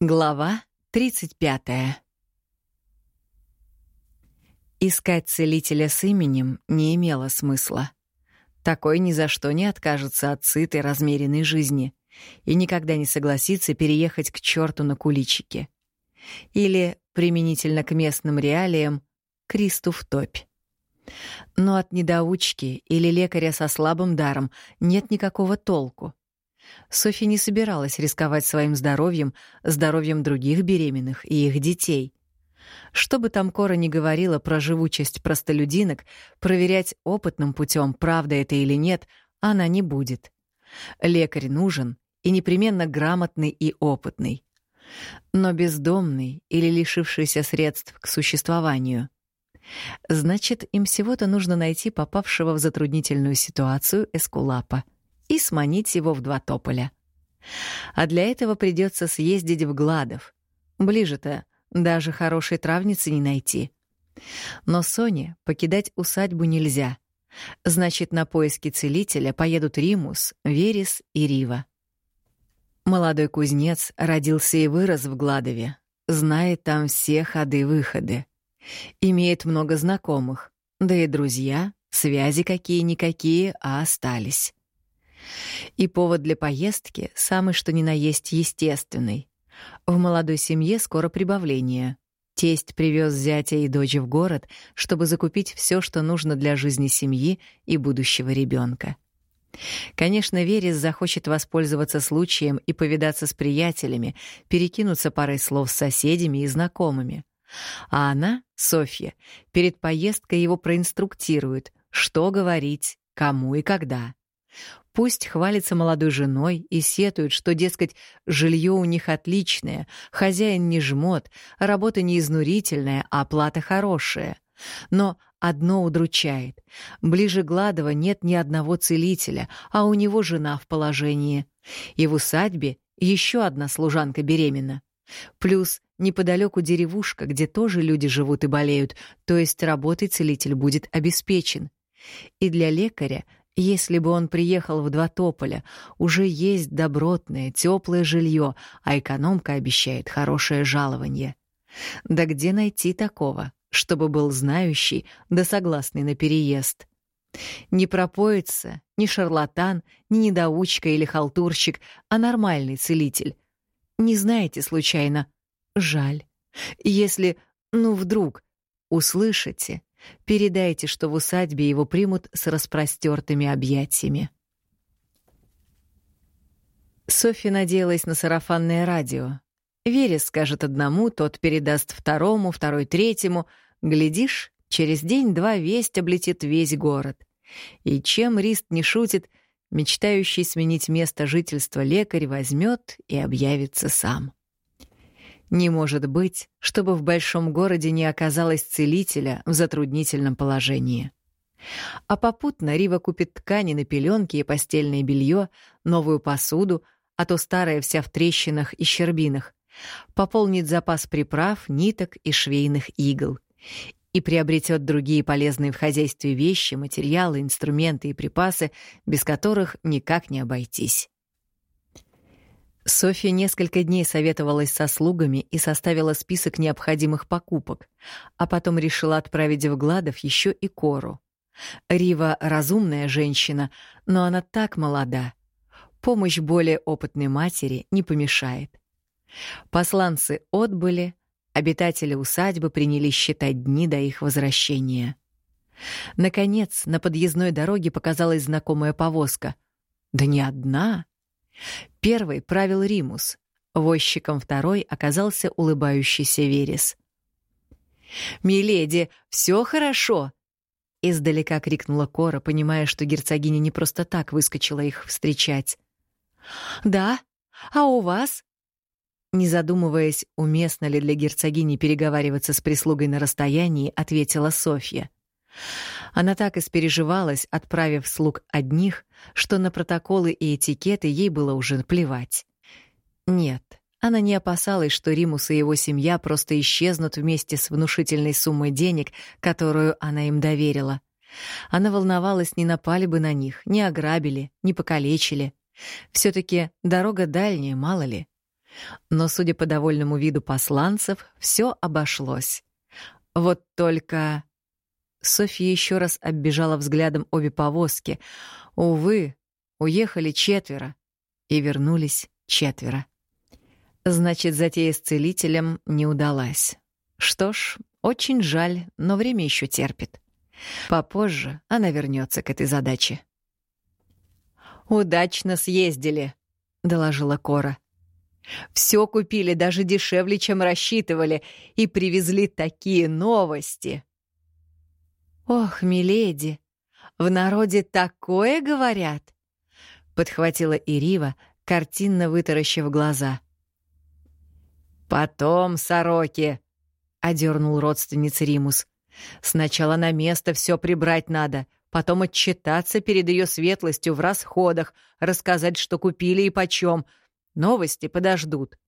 Глава 35. Искать целителя с именем не имело смысла. Такой ни за что не откажется от сытой, размеренной жизни и никогда не согласится переехать к черту на куличике. Или, применительно к местным реалиям, Кристу в топь. Но от недоучки или лекаря со слабым даром нет никакого толку. Софи не собиралась рисковать своим здоровьем, здоровьем других беременных и их детей. Что бы там Кора ни говорила про живучесть простолюдинок, проверять опытным путем, правда это или нет, она не будет. Лекарь нужен и непременно грамотный и опытный. Но бездомный или лишившийся средств к существованию. Значит, им всего-то нужно найти попавшего в затруднительную ситуацию эскулапа — и сманить его в два тополя. А для этого придется съездить в Гладов. Ближе-то даже хорошей травницы не найти. Но Соне покидать усадьбу нельзя. Значит, на поиски целителя поедут Римус, Верес и Рива. Молодой кузнец родился и вырос в Гладове, знает там все ходы-выходы. Имеет много знакомых, да и друзья, связи какие-никакие, а остались. И повод для поездки самый что ни на есть естественный. В молодой семье скоро прибавление. Тесть привез зятя и дочь в город, чтобы закупить все, что нужно для жизни семьи и будущего ребенка. Конечно, Верес захочет воспользоваться случаем и повидаться с приятелями, перекинуться парой слов с соседями и знакомыми. А она, Софья, перед поездкой его проинструктирует, что говорить, кому и когда. Пусть хвалится молодой женой и сетует, что, дескать, жилье у них отличное, хозяин не жмот, работа не изнурительная, а оплата хорошая. Но одно удручает. Ближе Гладова нет ни одного целителя, а у него жена в положении. И в усадьбе еще одна служанка беременна. Плюс неподалеку деревушка, где тоже люди живут и болеют, то есть работой целитель будет обеспечен. И для лекаря — если бы он приехал в два тополя, уже есть добротное, теплое жилье, а экономка обещает хорошее жалование. Да где найти такого, чтобы был знающий да согласный на переезд? Не пропоится ни шарлатан, ни недоучка или халтурщик, а нормальный целитель. Не знаете случайно? Жаль. Если, ну вдруг, услышите, Передайте, что в усадьбе его примут с распростертыми объятиями. Софья надеялась на сарафанное радио. Верес скажет одному, тот передаст второму, второй третьему. Глядишь, через день-два весть облетит весь город. И чем Рист не шутит, мечтающий сменить место жительства лекарь возьмет и объявится сам. Не может быть, чтобы в большом городе не оказалось целителя в затруднительном положении. А попутно Рива купит ткани на пеленки и постельное белье, новую посуду, а то старая вся в трещинах и щербинах, пополнит запас приправ, ниток и швейных игл и приобретет другие полезные в хозяйстве вещи, материалы, инструменты и припасы, без которых никак не обойтись. Софья несколько дней советовалась со слугами и составила список необходимых покупок, а потом решила отправить в Гладов еще и Кору. Рива — разумная женщина, но она так молода. Помощь более опытной матери не помешает. Посланцы отбыли, обитатели усадьбы принялись считать дни до их возвращения. Наконец, на подъездной дороге показалась знакомая повозка. Да не одна — Первый правил Римус. Возчиком второй оказался улыбающийся Верес. «Миледи, все хорошо!» Издалека крикнула Кора, понимая, что герцогиня не просто так выскочила их встречать. «Да? А у вас?» Не задумываясь, уместно ли для герцогини переговариваться с прислугой на расстоянии, ответила Софья. Она так испереживалась, отправив слуг одних, что на протоколы и этикеты ей было уже плевать. Нет, она не опасалась, что Римус и его семья просто исчезнут вместе с внушительной суммой денег, которую она им доверила. Она волновалась, не напали бы на них, не ограбили, не покалечили. все таки дорога дальняя, мало ли. Но, судя по довольному виду посланцев, все обошлось. Вот только... Софья еще раз оббежала взглядом обе повозки. Увы, уехали четверо и вернулись четверо. Значит, затея с целителем не удалась. Что ж, очень жаль, но время еще терпит. Попозже она вернется к этой задаче. «Удачно съездили», — доложила Кора. «Все купили даже дешевле, чем рассчитывали, и привезли такие новости». «Ох, миледи, в народе такое говорят!» — подхватила Ирива, картинно вытаращив глаза. «Потом, сороки!» — одернул родственница Римус. «Сначала на место все прибрать надо, потом отчитаться перед ее светлостью в расходах, рассказать, что купили и почем. Новости подождут».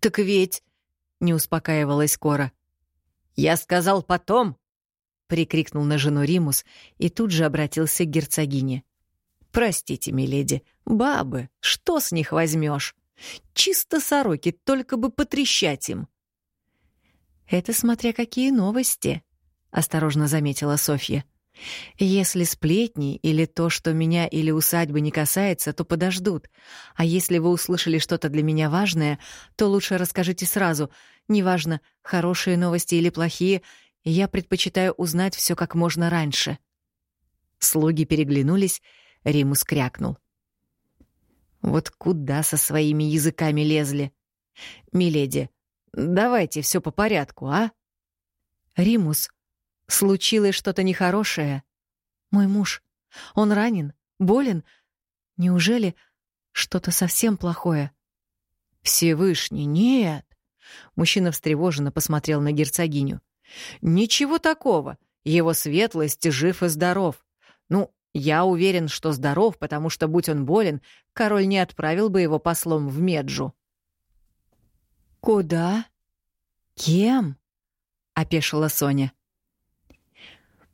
«Так ведь...» — не успокаивалась Кора. «Я сказал потом!» — прикрикнул на жену Римус и тут же обратился к герцогине. «Простите, миледи, бабы, что с них возьмешь? Чисто сороки, только бы потрещать им». «Это смотря какие новости», — осторожно заметила Софья. «Если сплетни или то, что меня или усадьбы не касается, то подождут. А если вы услышали что-то для меня важное, то лучше расскажите сразу. Неважно, хорошие новости или плохие, я предпочитаю узнать все как можно раньше». Слуги переглянулись, Римус крякнул. «Вот куда со своими языками лезли? Миледи, Давайте все по порядку, а? Римус, случилось что-то нехорошее. Мой муж, он ранен, болен. Неужели что-то совсем плохое? Всевышний, нет. Мужчина встревоженно посмотрел на герцогиню. Ничего такого. Его светлость жив и здоров. Ну, я уверен, что здоров, потому что, будь он болен, король не отправил бы его послом в Меджу. «Куда? Кем?» — опешила Соня.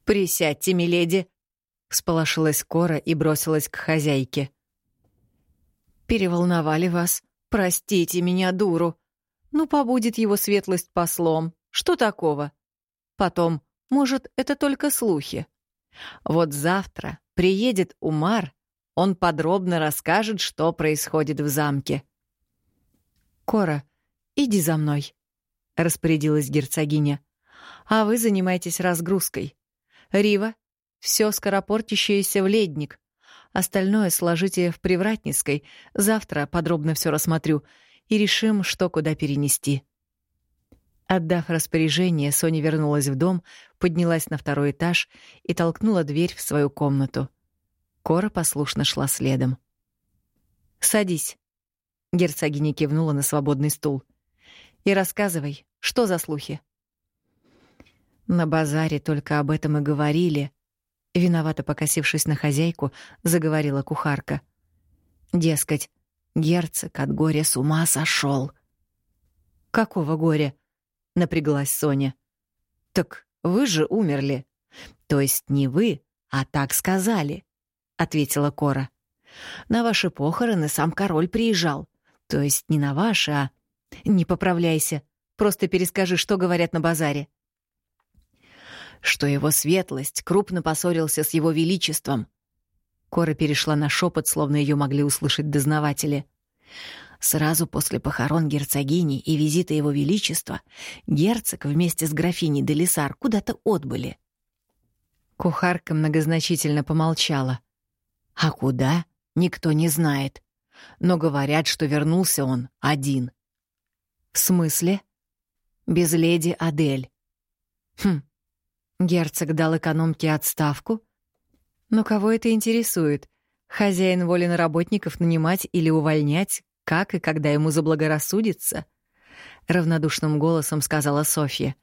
«Присядьте, миледи!» — всполошилась Кора и бросилась к хозяйке. «Переволновали вас. Простите меня, дуру. Ну, побудет его светлость послом. Что такого? Потом, может, это только слухи. Вот завтра приедет Умар, он подробно расскажет, что происходит в замке». «Кора, «Иди за мной», — распорядилась герцогиня. «А вы занимайтесь разгрузкой. Рива, все скоропортящееся в ледник. Остальное сложите в привратницкой. Завтра подробно все рассмотрю и решим, что куда перенести». Отдав распоряжение, Соня вернулась в дом, поднялась на второй этаж и толкнула дверь в свою комнату. Кора послушно шла следом. «Садись», — герцогиня кивнула на свободный стул. И рассказывай, что за слухи?» На базаре только об этом и говорили. Виновато покосившись на хозяйку, заговорила кухарка. Дескать, герцог от горя с ума сошел. «Какого горя?» — напряглась Соня. «Так вы же умерли. То есть не вы, а так сказали», — ответила Кора. «На ваши похороны сам король приезжал. То есть не на ваши, а не поправляйся. Просто перескажи, что говорят на базаре. Что его светлость крупно поссорился с его величеством. Кора перешла на шепот, словно ее могли услышать дознаватели. Сразу после похорон герцогини и визита его величества герцог вместе с графиней Делисар куда-то отбыли. Кухарка многозначительно помолчала. А куда, никто не знает. Но говорят, что вернулся он один — «В смысле?» «Без леди Адель». «Хм, герцог дал экономке отставку? Но кого это интересует? Хозяин волен работников нанимать или увольнять, как и когда ему заблагорассудится?» Равнодушным голосом сказала Софья.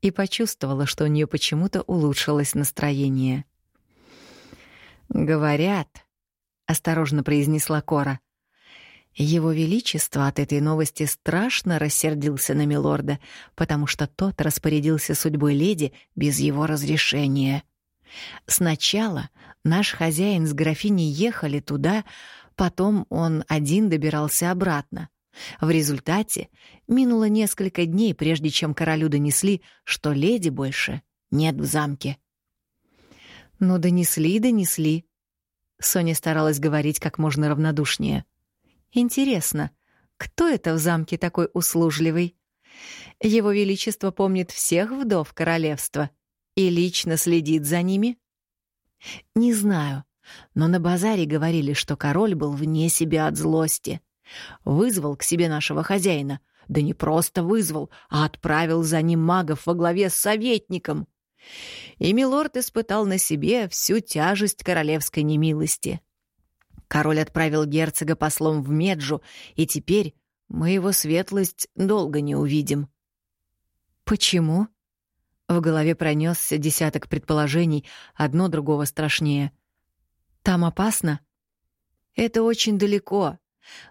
И почувствовала, что у нее почему-то улучшилось настроение. «Говорят», — осторожно произнесла Кора, — его Величество от этой новости страшно рассердился на милорда, потому что тот распорядился судьбой леди без его разрешения. Сначала наш хозяин с графиней ехали туда, потом он один добирался обратно. В результате минуло несколько дней, прежде чем королю донесли, что леди больше нет в замке. «Ну, донесли, донесли». Соня старалась говорить как можно равнодушнее. «Интересно, кто это в замке такой услужливый? Его Величество помнит всех вдов королевства и лично следит за ними?» «Не знаю, но на базаре говорили, что король был вне себя от злости. Вызвал к себе нашего хозяина. Да не просто вызвал, а отправил за ним магов во главе с советником. И милорд испытал на себе всю тяжесть королевской немилости. Король отправил герцога послом в Меджу, и теперь мы его светлость долго не увидим. Почему? В голове пронесся десяток предположений, одно другого страшнее. Там опасно? Это очень далеко.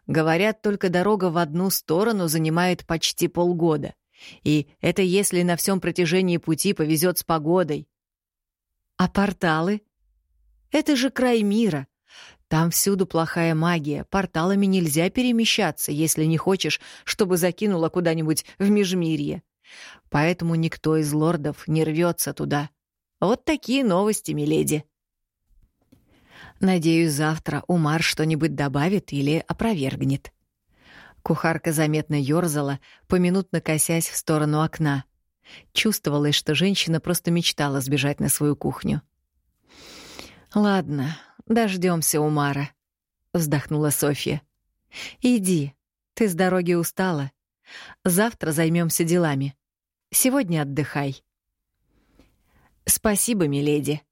Говорят, только дорога в одну сторону занимает почти полгода. И это если на всем протяжении пути повезет с погодой. А порталы? Это же край мира. Там всюду плохая магия. Порталами нельзя перемещаться, если не хочешь, чтобы закинуло куда-нибудь в межмирье. Поэтому никто из лордов не рвется туда. Вот такие новости, миледи. Надеюсь, завтра Умар что-нибудь добавит или опровергнет. Кухарка заметно ёрзала, поминутно косясь в сторону окна. Чувствовалось, что женщина просто мечтала сбежать на свою кухню. «Ладно, дождемся Умара», — вздохнула Софья. «Иди, ты с дороги устала. Завтра займемся делами. Сегодня отдыхай». «Спасибо, миледи»,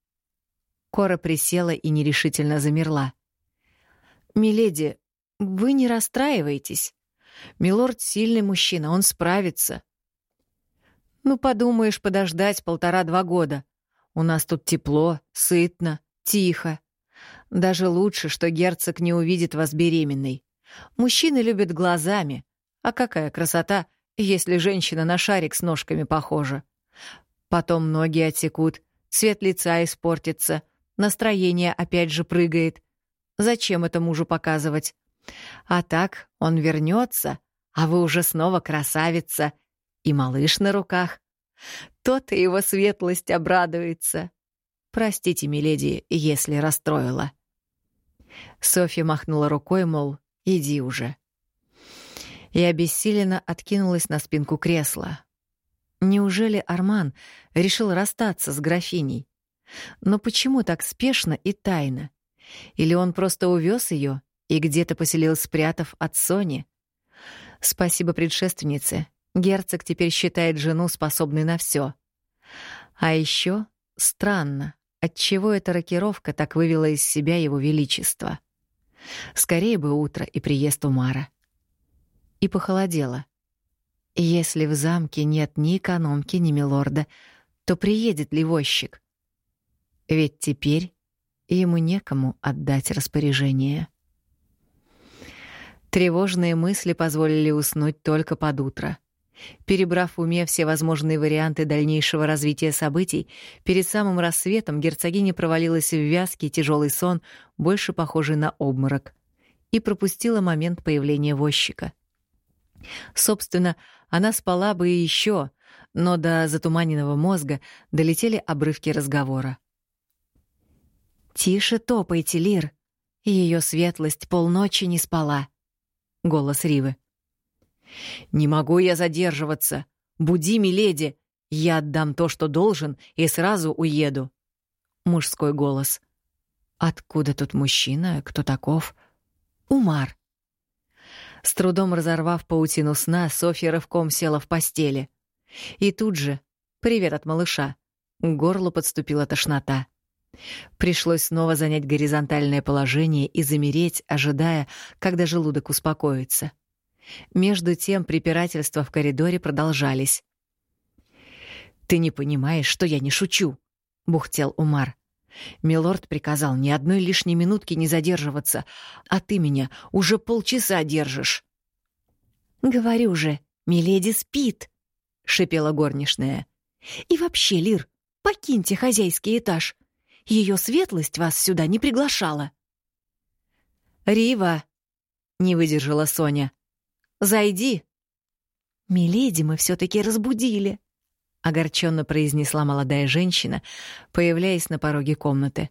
Кора присела и нерешительно замерла. «Миледи, вы не расстраивайтесь. Милорд — сильный мужчина, он справится». «Ну, подумаешь, подождать полтора-два года. У нас тут тепло, сытно, тихо. Даже лучше, что герцог не увидит вас беременной. Мужчины любят глазами. А какая красота, если женщина на шарик с ножками похожа. Потом ноги отекут, цвет лица испортится, Настроение опять же прыгает. Зачем это мужу показывать? А так он вернется, а вы уже снова красавица. И малыш на руках. То-то его светлость обрадуется. Простите, миледи, если расстроила. Софья махнула рукой, мол, иди уже. И обессиленно откинулась на спинку кресла. Неужели Арман решил расстаться с графиней? Но почему так спешно и тайно? Или он просто увез ее и где-то поселил, спрятав от Сони? Спасибо предшественнице. Герцог теперь считает жену способной на все. А еще странно, отчего эта рокировка так вывела из себя его величество. Скорее бы утро и приезд Умара. И похолодело. Если в замке нет ни экономки, ни милорда, то приедет ли возчик? Ведь теперь ему некому отдать распоряжение. Тревожные мысли позволили уснуть только под утро. Перебрав в уме все возможные варианты дальнейшего развития событий, перед самым рассветом герцогиня провалилась в вязкий тяжелый сон, больше похожий на обморок, и пропустила момент появления возчика. Собственно, она спала бы и еще, но до затуманенного мозга долетели обрывки разговора. «Тише топайте, Лир!» Ее светлость полночи не спала. Голос Ривы. «Не могу я задерживаться. Буди, миледи. Я отдам то, что должен, и сразу уеду». Мужской голос. «Откуда тут мужчина? Кто таков?» «Умар». С трудом разорвав паутину сна, Софья рывком села в постели. И тут же «Привет от малыша». К горлу подступила тошнота. Пришлось снова занять горизонтальное положение и замереть, ожидая, когда желудок успокоится. Между тем препирательства в коридоре продолжались. «Ты не понимаешь, что я не шучу», — бухтел Умар. «Милорд приказал ни одной лишней минутки не задерживаться, а ты меня уже полчаса держишь». «Говорю же, миледи спит», — шипела горничная. «И вообще, Лир, покиньте хозяйский этаж. Ее светлость вас сюда не приглашала». «Рива!» — не выдержала Соня. Зайди!» «Миледи мы все-таки разбудили», — огорченно произнесла молодая женщина, появляясь на пороге комнаты.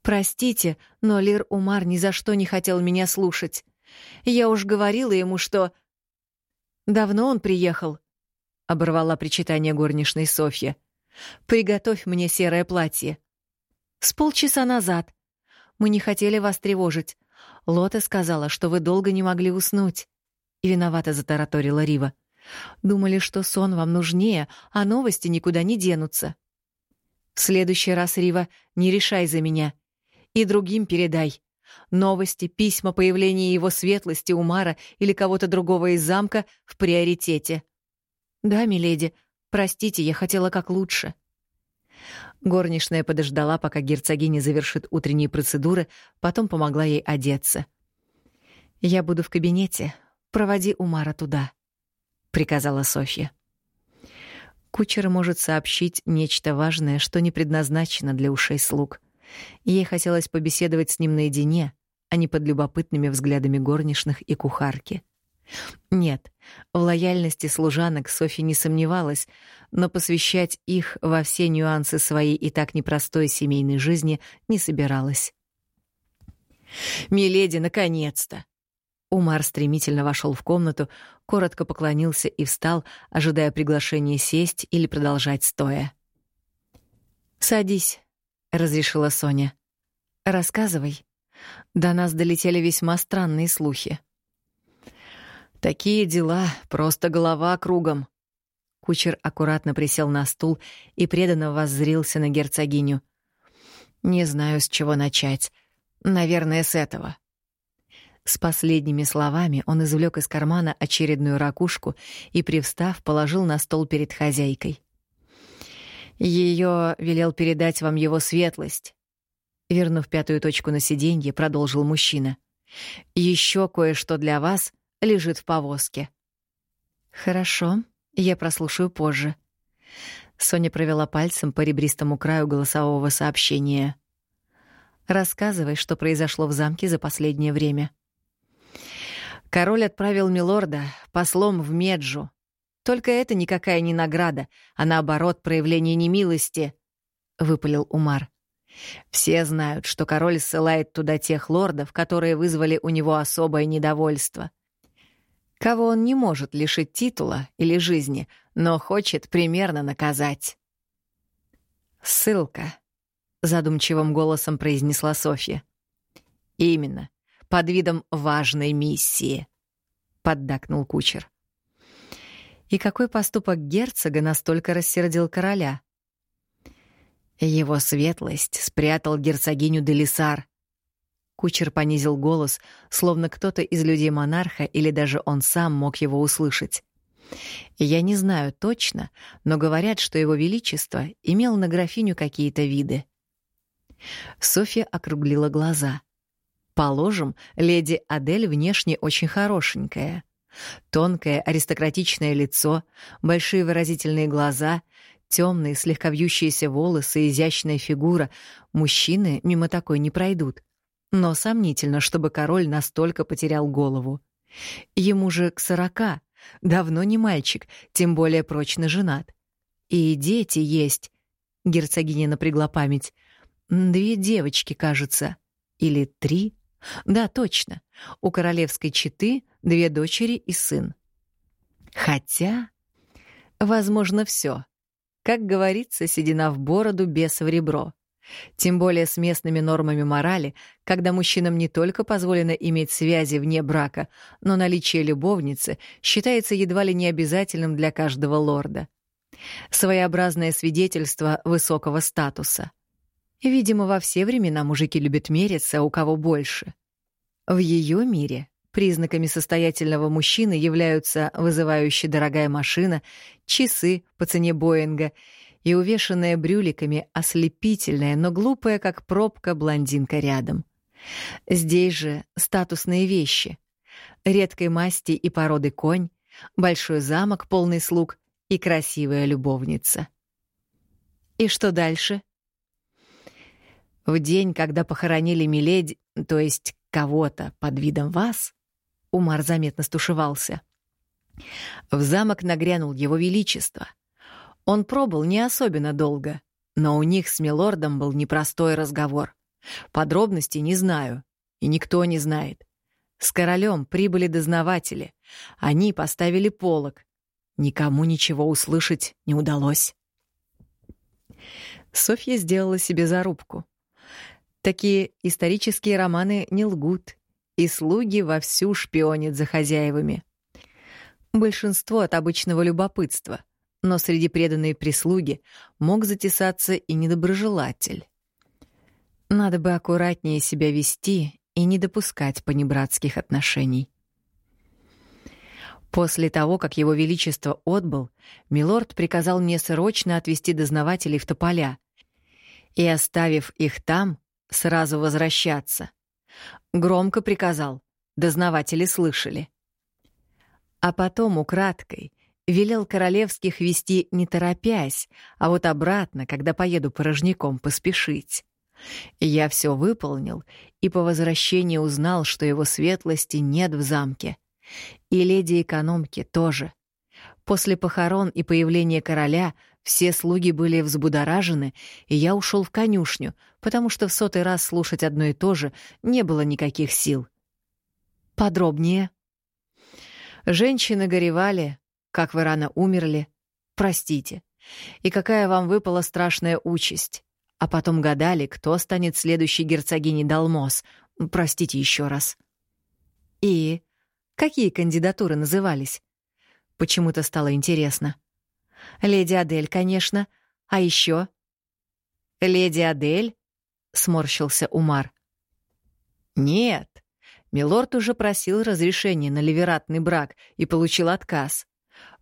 «Простите, но Лир Умар ни за что не хотел меня слушать. Я уж говорила ему, что...» «Давно он приехал?» — оборвала причитание горничной Софья. «Приготовь мне серое платье». «С полчаса назад. Мы не хотели вас тревожить. Лота сказала, что вы долго не могли уснуть». И виновато затараторила Рива. «Думали, что сон вам нужнее, а новости никуда не денутся». «В следующий раз, Рива, не решай за меня. И другим передай. Новости, письма, появление его светлости, Умара или кого-то другого из замка в приоритете. Да, миледи, простите, я хотела как лучше. Горничная подождала, пока герцогиня завершит утренние процедуры, потом помогла ей одеться. «Я буду в кабинете. Проводи Умара туда», — приказала Софья. Кучер может сообщить нечто важное, что не предназначено для ушей слуг. Ей хотелось побеседовать с ним наедине, а не под любопытными взглядами горничных и кухарки. Нет, в лояльности служанок Софья не сомневалась, но посвящать их во все нюансы своей и так непростой семейной жизни не собиралась. «Миледи, наконец-то!» Умар стремительно вошел в комнату, коротко поклонился и встал, ожидая приглашения сесть или продолжать стоя. «Садись», — разрешила Соня. «Рассказывай». До нас долетели весьма странные слухи. «Такие дела, просто голова кругом». Кучер аккуратно присел на стул и преданно воззрился на герцогиню. «Не знаю, с чего начать. Наверное, с этого». С последними словами он извлек из кармана очередную ракушку и, привстав, положил на стол перед хозяйкой. Ее велел передать вам его светлость. Вернув пятую точку на сиденье, продолжил мужчина. Еще кое-что для вас лежит в повозке. Хорошо, я прослушаю позже. Соня провела пальцем по ребристому краю голосового сообщения. Рассказывай, что произошло в замке за последнее время. Король отправил милорда послом в Меджу, только это никакая не награда, а наоборот проявление немилости, — выпалил Умар. Все знают, что король ссылает туда тех лордов, которые вызвали у него особое недовольство. Кого он не может лишить титула или жизни, но хочет примерно наказать. «Ссылка», — задумчивым голосом произнесла Софья. «Именно, под видом важной миссии», — поддакнул кучер. И какой поступок герцога настолько рассердил короля? Его светлость спрятал герцогиню Делисар. Кучер понизил голос, словно кто-то из людей монарха или даже он сам мог его услышать. Я не знаю точно, но говорят, что его величество имел на графиню какие-то виды. Софья округлила глаза. Положим, леди Адель внешне очень хорошенькая. Тонкое аристократичное лицо, большие выразительные глаза, темные слегка вьющиеся волосы, изящная фигура. Мужчины мимо такой не пройдут. Но сомнительно, чтобы король настолько потерял голову. Ему же к сорока, давно не мальчик, тем более прочно женат. И дети есть. Герцогиня напрягла память. Две девочки, кажется. Или три? Да, точно. У королевской четы две дочери и сын. Хотя, возможно, все. Как говорится, седина в бороду, без в ребро. Тем более с местными нормами морали, когда мужчинам не только позволено иметь связи вне брака, но наличие любовницы считается едва ли не обязательным для каждого лорда. Своеобразное свидетельство высокого статуса. Видимо, во все времена мужики любят мериться, у кого больше. В ее мире признаками состоятельного мужчины являются вызывающая дорогая машина, часы по цене Боинга и увешанная брюликами ослепительная, но глупая, как пробка, блондинка рядом. Здесь же статусные вещи. Редкой масти и породы конь, большой замок, полный слуг и красивая любовница. И что дальше? В день, когда похоронили Миледи, то есть кого-то под видом вас, Умар заметно стушевался. В замок нагрянул его величество. Он пробыл не особенно долго, но у них с милордом был непростой разговор. Подробностей не знаю, и никто не знает. С королем прибыли дознаватели. Они поставили полог. Никому ничего услышать не удалось. Софья сделала себе зарубку. Такие исторические романы не лгут, и слуги вовсю шпионят за хозяевами. Большинство от обычного любопытства, но среди преданной прислуги мог затесаться и недоброжелатель. Надо бы аккуратнее себя вести и не допускать понебратских отношений. После того, как его величество отбыл, милорд приказал мне срочно отвезти дознавателей в тополя и, оставив их там, сразу возвращаться. Громко приказал, дознаватели слышали. А потом украдкой велел королевских вести не торопясь, а вот обратно, когда поеду порожняком, поспешить. Я все выполнил и по возвращении узнал, что его светлости нет в замке. И леди-экономки тоже. После похорон и появления короля все слуги были взбудоражены, и я ушел в конюшню, потому что в сотый раз слушать одно и то же не было никаких сил. Подробнее. Женщины горевали, как вы рано умерли. Простите. И какая вам выпала страшная участь а потом гадали, кто станет следующей герцогиней Далмос. Простите еще раз. И какие кандидатуры назывались? Почему-то стало интересно. Леди Адель, конечно. А еще? Леди Адель? Сморщился Умар. Нет. Милорд уже просил разрешения на ливератный брак и получил отказ.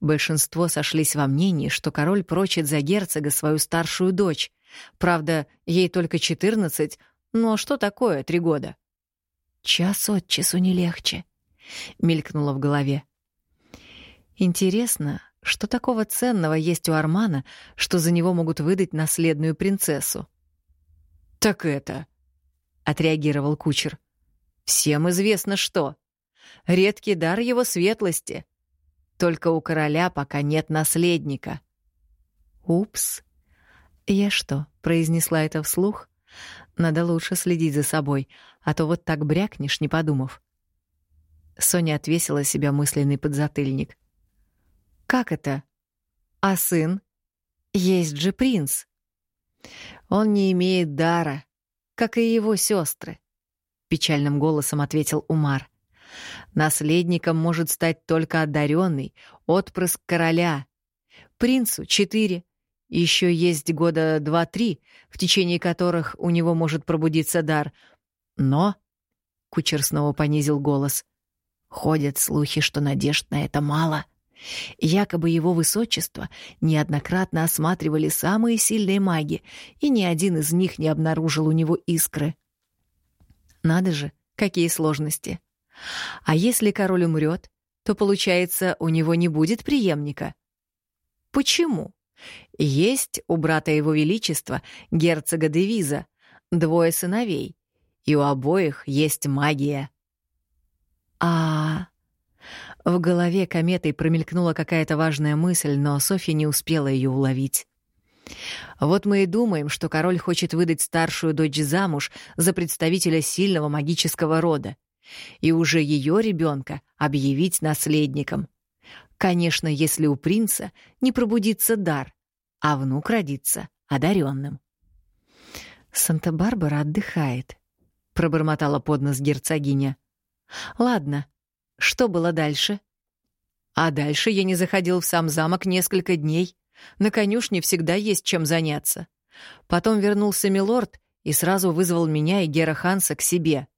Большинство сошлись во мнении, что король прочит за герцога свою старшую дочь, Правда, ей только 14, но что такое три года? Час от часу не легче, мелькнуло в голове. Интересно, что такого ценного есть у Армана, что за него могут выдать наследную принцессу? Так это, отреагировал кучер. Всем известно что. Редкий дар его светлости. Только у короля пока нет наследника. Упс. «Я что, произнесла это вслух? Надо лучше следить за собой, а то вот так брякнешь, не подумав». Соня отвесила себя мысленный подзатыльник. «Как это? А сын? Есть же принц!» «Он не имеет дара, как и его сестры», — печальным голосом ответил Умар. «Наследником может стать только одаренный, отпрыск короля. Принцу — четыре, еще есть года два-три, в течение которых у него может пробудиться дар. Но...» — кучер снова понизил голос. «Ходят слухи, что надежд на это мало. Якобы его высочество неоднократно осматривали самые сильные маги, и ни один из них не обнаружил у него искры. Надо же, какие сложности. А если король умрет, то, получается, у него не будет преемника. Почему? Есть у брата его величества, герцога Девиза, двое сыновей, и у обоих есть магия. А в голове кометой промелькнула какая-то важная мысль, но Софья не успела ее уловить. Вот мы и думаем, что король хочет выдать старшую дочь замуж за представителя сильного магического рода и уже ее ребенка объявить наследником. Конечно, если у принца не пробудится дар, а внук родится одаренным. «Санта-Барбара отдыхает», — пробормотала под нос герцогиня. «Ладно, что было дальше?» «А дальше я не заходил в сам замок несколько дней. На конюшне всегда есть чем заняться. Потом вернулся милорд и сразу вызвал меня и Гера Ханса к себе.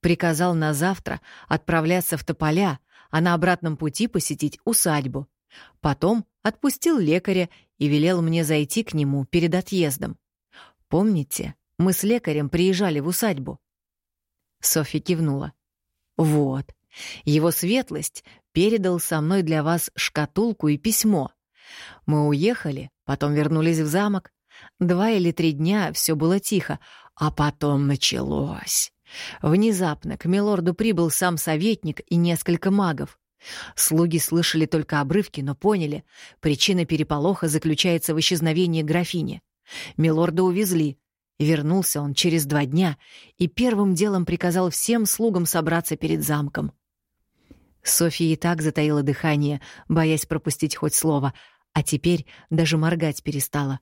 Приказал на завтра отправляться в Тополя, а на обратном пути посетить усадьбу. Потом отпустил лекаря и велел мне зайти к нему перед отъездом. Помните, мы с лекарем приезжали в усадьбу?» Софья кивнула. «Вот, его светлость передал со мной для вас шкатулку и письмо. Мы уехали, потом вернулись в замок. Два или три дня все было тихо, а потом началось. Внезапно к милорду прибыл сам советник и несколько магов. Слуги слышали только обрывки, но поняли, причина переполоха заключается в исчезновении графини. Милорда увезли. Вернулся он через два дня и первым делом приказал всем слугам собраться перед замком. Софья и так затаила дыхание, боясь пропустить хоть слово, а теперь даже моргать перестала.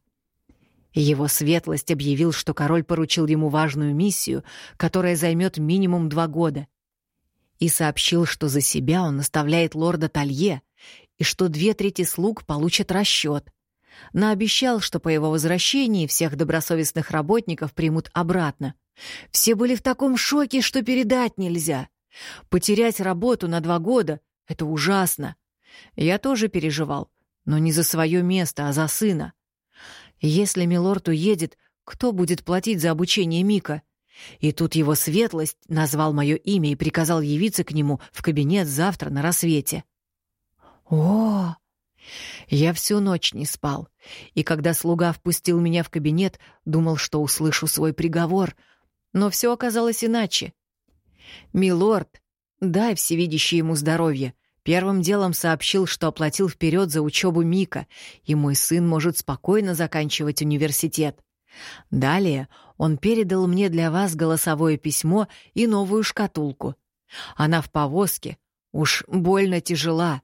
Его светлость объявил, что король поручил ему важную миссию, которая займет минимум два года и сообщил, что за себя он наставляет лорда Талье и что две трети слуг получат расчет. Наобещал, что по его возвращении всех добросовестных работников примут обратно. Все были в таком шоке, что передать нельзя. Потерять работу на два года — это ужасно. Я тоже переживал, но не за свое место, а за сына. Если милорд уедет, кто будет платить за обучение Мика? — и тут его светлость назвал мое имя и приказал явиться к нему в кабинет завтра на рассвете. О! Я всю ночь не спал, и когда слуга впустил меня в кабинет, думал, что услышу свой приговор, но все оказалось иначе. Милорд, дай всевидящий ему здоровье, первым делом сообщил, что оплатил вперед за учебу Мика, и мой сын может спокойно заканчивать университет. Далее он передал мне для вас голосовое письмо и новую шкатулку. Она в повозке, уж больно тяжела.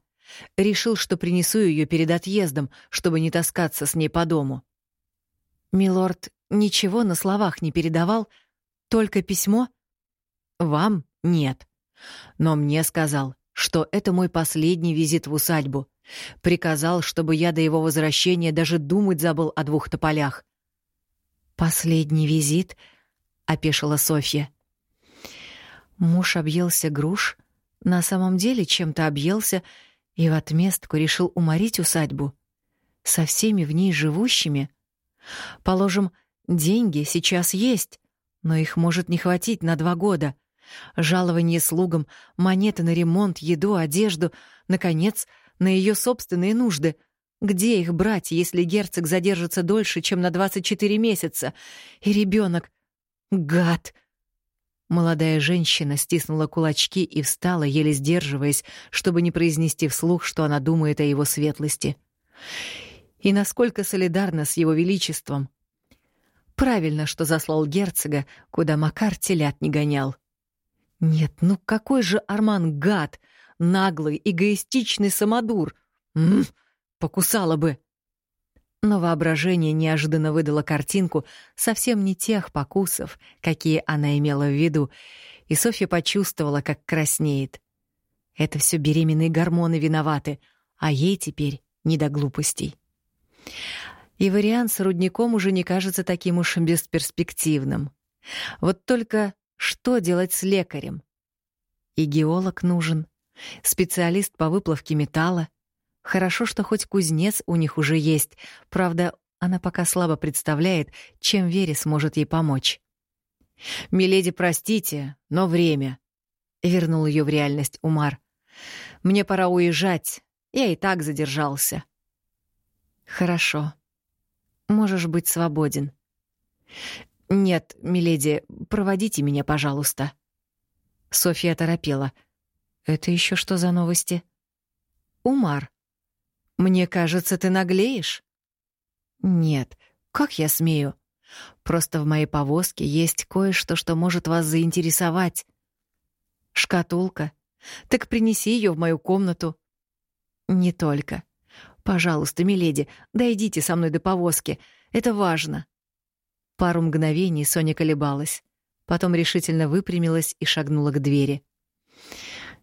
Решил, что принесу ее перед отъездом, чтобы не таскаться с ней по дому. Милорд ничего на словах не передавал, только письмо? Вам нет. Но мне сказал, что это мой последний визит в усадьбу. Приказал, чтобы я до его возвращения даже думать забыл о двух тополях. «Последний визит?» — опешила Софья. Муж объелся груш, на самом деле чем-то объелся и в отместку решил уморить усадьбу. Со всеми в ней живущими. Положим, деньги сейчас есть, но их может не хватить на два года. Жалование слугам, монеты на ремонт, еду, одежду, наконец, на ее собственные нужды — где их брать, если герцог задержится дольше, чем на 24 месяца? И ребенок... Гад! Молодая женщина стиснула кулачки и встала, еле сдерживаясь, чтобы не произнести вслух, что она думает о его светлости. И насколько солидарна с его величеством. Правильно, что заслал герцога, куда Макар телят не гонял. Нет, ну какой же Арман гад! Наглый, эгоистичный самодур! М -м, покусала бы. Но воображение неожиданно выдало картинку совсем не тех покусов, какие она имела в виду, и Софья почувствовала, как краснеет. Это все беременные гормоны виноваты, а ей теперь не до глупостей. И вариант с рудником уже не кажется таким уж бесперспективным. Вот только что делать с лекарем? И геолог нужен, специалист по выплавке металла, Хорошо, что хоть кузнец у них уже есть. Правда, она пока слабо представляет, чем Вере сможет ей помочь. «Миледи, простите, но время», — вернул ее в реальность Умар. «Мне пора уезжать. Я и так задержался». «Хорошо. Можешь быть свободен». «Нет, миледи, проводите меня, пожалуйста». Софья торопела. «Это еще что за новости?» «Умар», мне кажется, ты наглеешь. Нет, как я смею? Просто в моей повозке есть кое-что, что может вас заинтересовать. Шкатулка. Так принеси ее в мою комнату. Не только. Пожалуйста, миледи, дойдите со мной до повозки. Это важно. Пару мгновений Соня колебалась, потом решительно выпрямилась и шагнула к двери.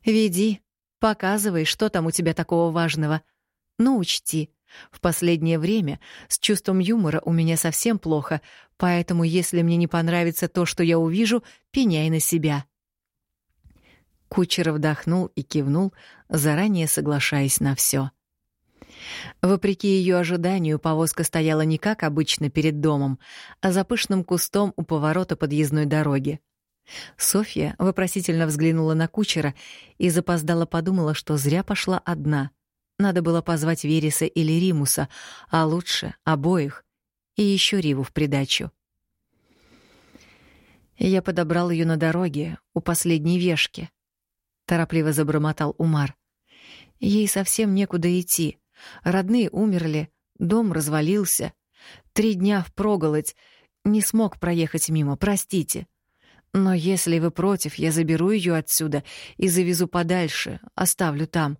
Веди, показывай, что там у тебя такого важного. Но учти, в последнее время с чувством юмора у меня совсем плохо, поэтому если мне не понравится то, что я увижу, пеняй на себя. Кучер вдохнул и кивнул, заранее соглашаясь на все. Вопреки ее ожиданию, повозка стояла не как обычно перед домом, а за пышным кустом у поворота подъездной дороги. Софья вопросительно взглянула на кучера и запоздала подумала, что зря пошла одна — надо было позвать Вереса или Римуса, а лучше обоих, и еще Риву в придачу. Я подобрал ее на дороге, у последней вешки. Торопливо забормотал Умар. Ей совсем некуда идти. Родные умерли, дом развалился. Три дня впроголодь. Не смог проехать мимо, простите. Но если вы против, я заберу ее отсюда и завезу подальше, оставлю там.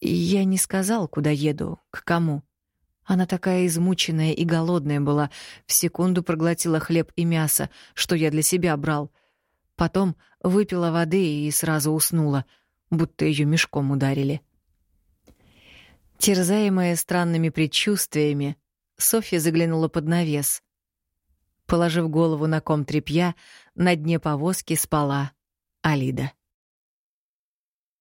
Я не сказал, куда еду, к кому. Она такая измученная и голодная была, в секунду проглотила хлеб и мясо, что я для себя брал. Потом выпила воды и сразу уснула, будто ее мешком ударили. Терзаемая странными предчувствиями, Софья заглянула под навес. Положив голову на ком тряпья, на дне повозки спала Алида.